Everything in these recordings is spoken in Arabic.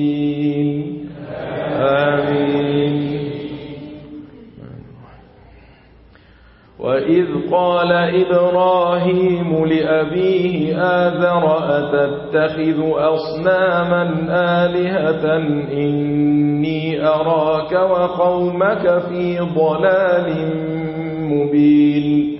الضالين. آمين. وإذ قال إبراهيم لأبيه آذر أتتخذ أصناما آلهة إني أراك وقومك في ضلال مبين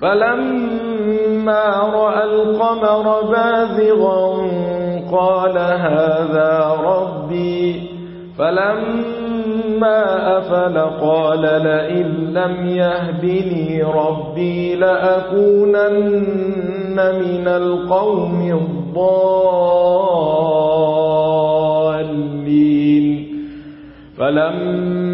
فلما رأى القمر باذغا قال هذا ربي. فلما أفل قال لئن لم يهدني ربي لأكونن من القوم الضالين. فلما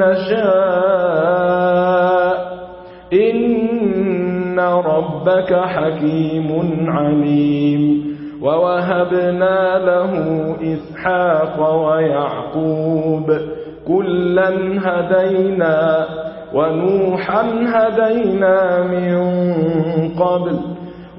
نشاء. إن ربك حكيم عليم. ووهبنا له إسحاق ويعقوب. كلا هدينا ونوحا هدينا من قبل.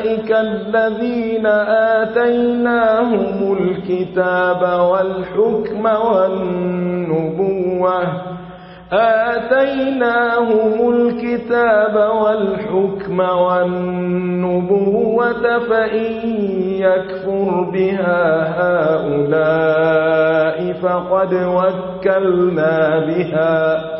أولئك الذين آتيناهم الكتاب والحكم والنبوة آتيناهم الكتاب والحكم والنبوة فإن يكفر بها هؤلاء فقد وكلنا بها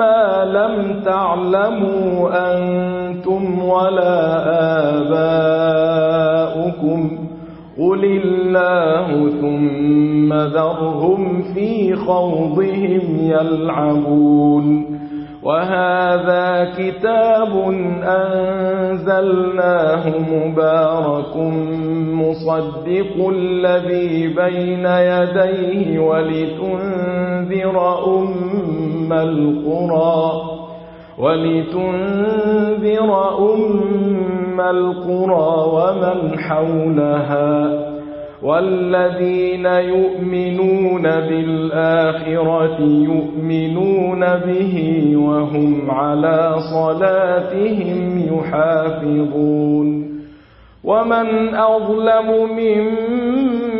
مَا لم تعلموا أنتم ولا آباؤكم قل الله ثم ذرهم في خوضهم يلعبون وهذا كتاب أنزلناه مبارك مصدق الذي بين يديه ولتنذر أمة أم القرى ولتنذر أم القرى ومن حولها والذين يؤمنون بالآخرة يؤمنون به وهم على صلاتهم يحافظون ومن أظلم ممن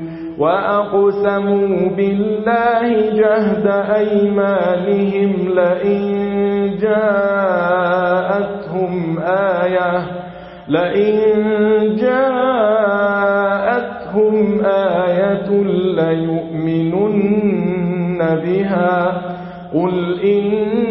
وأقسموا بالله جهد أيمانهم لئن جاءتهم آية لئن جاءتهم آية ليؤمنن بها قل إن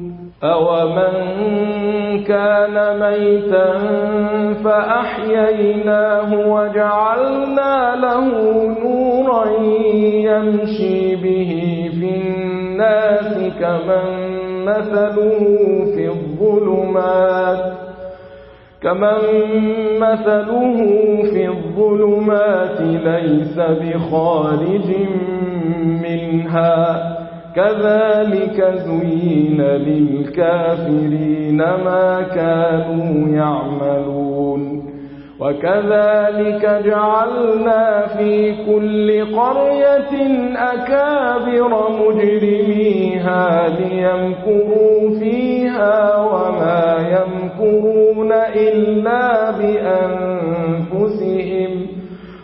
أَوَمَنْ كَانَ مَيْتًا فَأَحْيَيْنَاهُ وَجَعَلْنَا لَهُ نُورًا يَمْشِي بِهِ فِي النَّاسِ كَمَنْ مَثَلُهُ فِي الظُّلُمَاتِ كمن مثله في الظلمات ليس بخارج منها كذلك زين للكافرين ما كانوا يعملون. وكذلك جعلنا في كل قرية أكابر مجرميها ليمكروا فيها وما يمكرون إلا بأن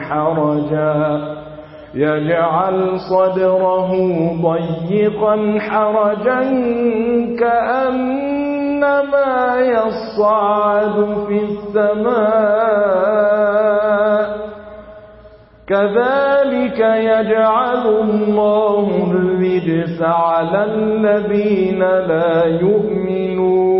حرجا. يجعل صدره ضيقا حرجا كأنما يصعد في السماء. كذلك يجعل الله الرجس على الذين لا يؤمنون.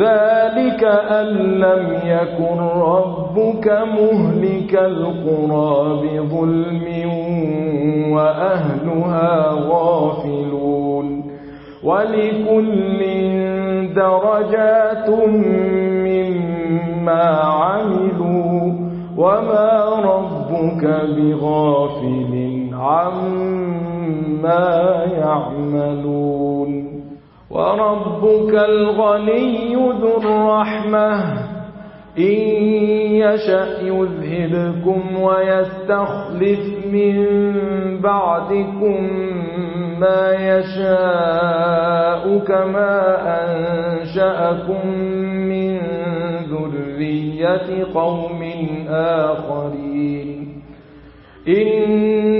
ذلك أن لم يكن ربك مهلك القرى بظلم وأهلها غافلون ولكل درجات مما عملوا وما ربك بغافل عما يعملون وربك الغني ذو الرحمة. إن يشأ يذهبكم ويستخلف من بعدكم ما يشاء كما أنشأكم من ذرية قوم آخرين. إن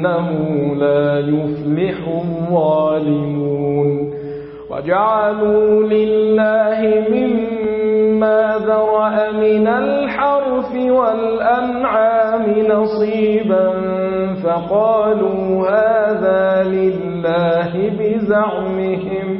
إنه لا يفلح الظالمون. وجعلوا لله مما ذرأ من الحرف والأنعام نصيبا فقالوا هذا لله بزعمهم.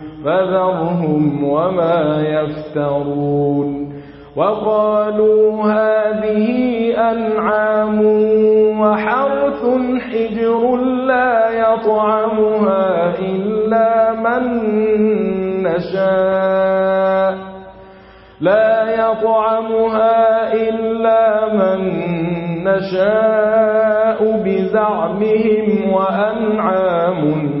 فذرهم وما يفترون وقالوا هذه أنعام وحرث حجر لا يطعمها إلا من نشاء لا يطعمها إلا من نشاء بزعمهم وأنعام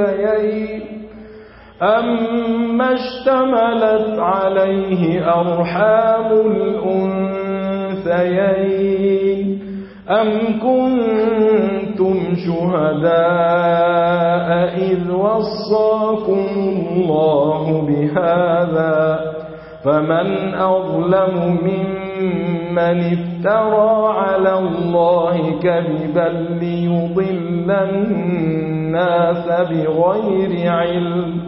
الثيين أما اشتملت عليه أرحام الأنثيين. أم كنتم شهداء إذ وصاكم الله بهذا فمن أظلم ممن مَّنِ افْتَرَىٰ عَلَى اللَّهِ كَذِبًا لِّيُضِلَّ النَّاسَ بِغَيْرِ عِلْمٍ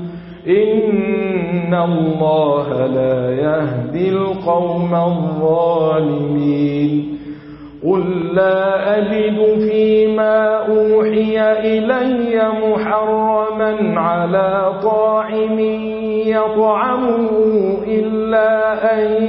إِنَّ اللَّهَ لَا يَهْدِي الْقَوْمَ الظَّالِمِينَ قل لا أجد فيما أوحي إلي محرما على طاعم يطعمه إلا أن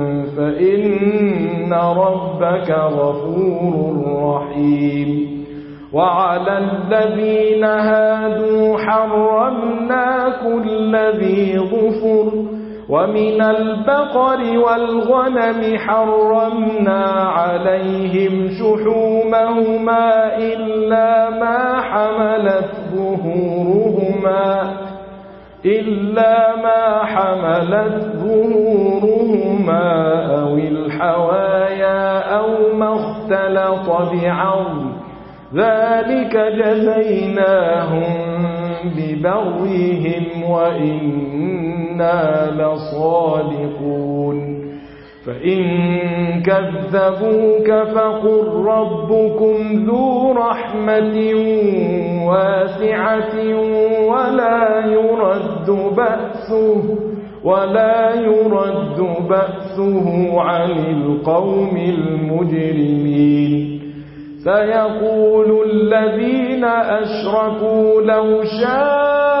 فإن ربك غفور رحيم. وعلى الذين هادوا حرمنا كل ذي غفر. ومن البقر والغنم حرمنا عليهم شحومهما إلا ما حملت ظهورهما. إلا ما حملت ظهورهما أو الحوايا أو ما اختلط بعض ذلك جزيناهم ببغيهم وإنا لصادقون فإن كذبوك فقل ربكم ذو رحمة واسعة ولا يرد بأسه ولا يرد بأسه عن القوم المجرمين سيقول الذين أشركوا لو شاءوا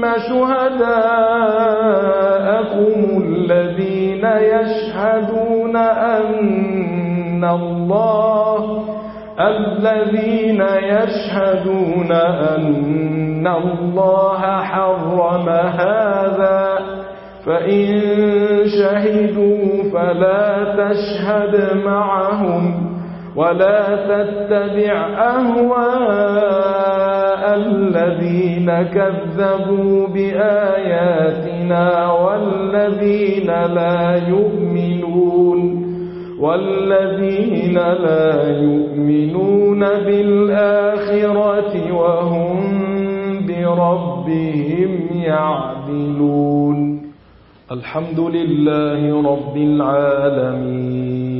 ثم شهداءكم الذين يشهدون أن الله الذين يشهدون أن الله حرم هذا فإن شهدوا فلا تشهد معهم ولا تتبع أهواء الذين كذبوا بآياتنا والذين لا يؤمنون والذين لا يؤمنون بالآخرة وهم بربهم يعدلون. الحمد لله رب العالمين.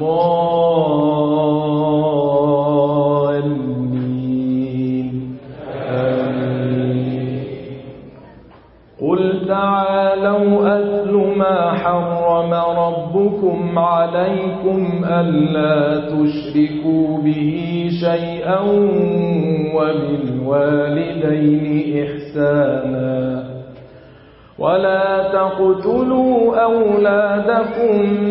الضالين. آمين. قل تعالوا أتل ما حرم ربكم عليكم ألا تشركوا به شيئا وبالوالدين إحسانا. ولا تقتلوا أولادكم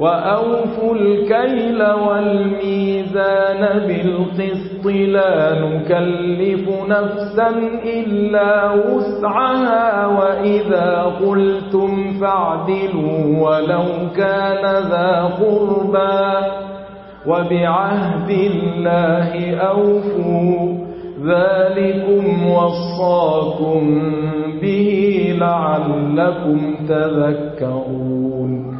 وأوفوا الكيل والميزان بالقسط لا نكلف نفسا إلا وسعها وإذا قلتم فاعدلوا ولو كان ذا قربا وبعهد الله أوفوا ذلكم وصاكم به لعلكم تذكرون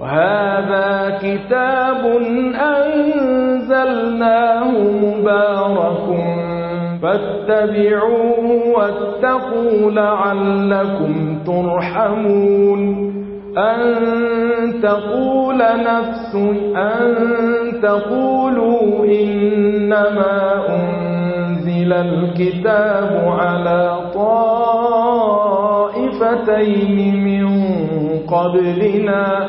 وهذا كتاب أنزلناه مبارك فاتبعوه واتقوا لعلكم ترحمون أن تقول نفس أن تقولوا إنما أنزل الكتاب على طائفتين من قبلنا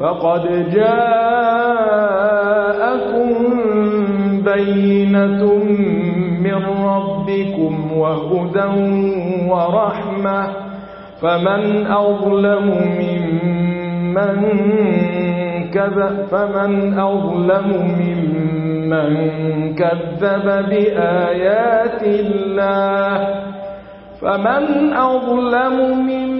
فقد جاءكم بينة من ربكم وهدى ورحمة فمن أظلم ممن كذب فمن أظلم ممن كذب بآيات الله فمن أظلم ممن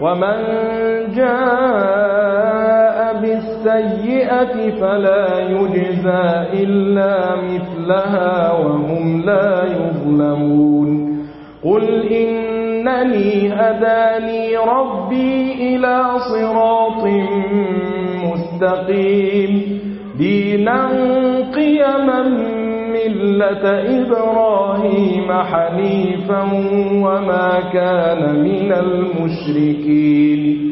ومن جاء بالسيئة فلا يجزى إلا مثلها وهم لا يظلمون قل إنني أداني ربي إلى صراط مستقيم دينا قيما مِلَّةَ إِبْرَاهِيمَ حَنِيفًا وَمَا كَانَ مِنَ الْمُشْرِكِينَ.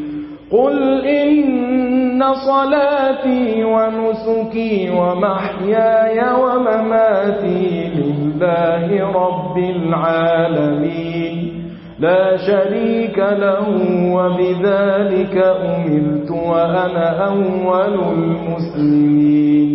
قُلْ إِنَّ صَلَاتِي وَنُسُكِي وَمَحْيَايَ وَمَمَاتِي لِلَّهِ رَبِّ الْعَالَمِينَ. لا شريك له وبذلك أملت وأنا أول المسلمين.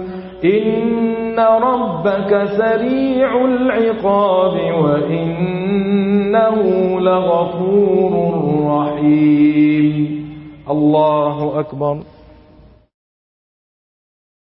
إن ربك سريع العقاب وإنه لغفور رحيم. الله أكبر